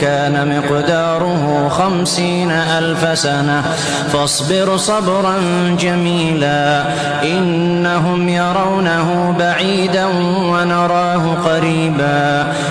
كان مقداره خمسين ألف سنة. فاصبر صبرا جميلا. إنهم يرونه بعيدا ونراه قريبا.